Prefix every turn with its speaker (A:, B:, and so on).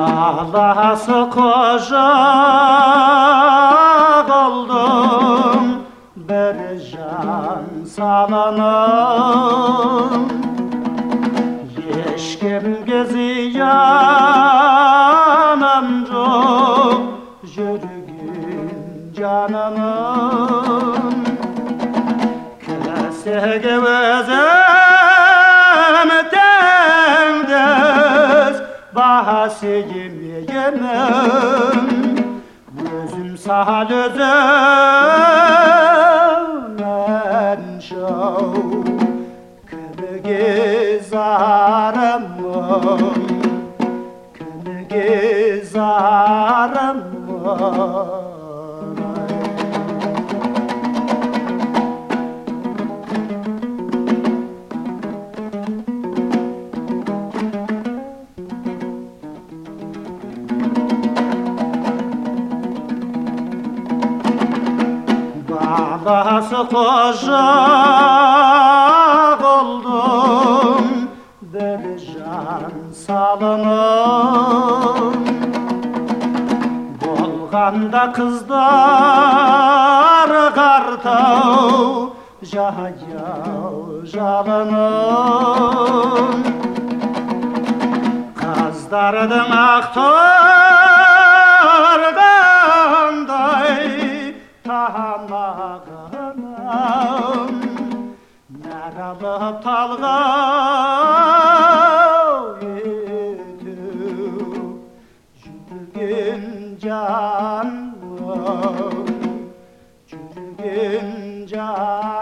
A: Babası koca oldum bir can salanım. Yeşkim gezi yanım çok Jürgün canımın Kese gevezem Bahasiyim yemem Gözüm sahal özümden şov Kını gezarım Kını gezarım Babası koca oldum Bir can salınım. Bolganda kızlar kartav Jahayav jalınım Kazlardın aktar талғау ету жүрген жан жүрген жан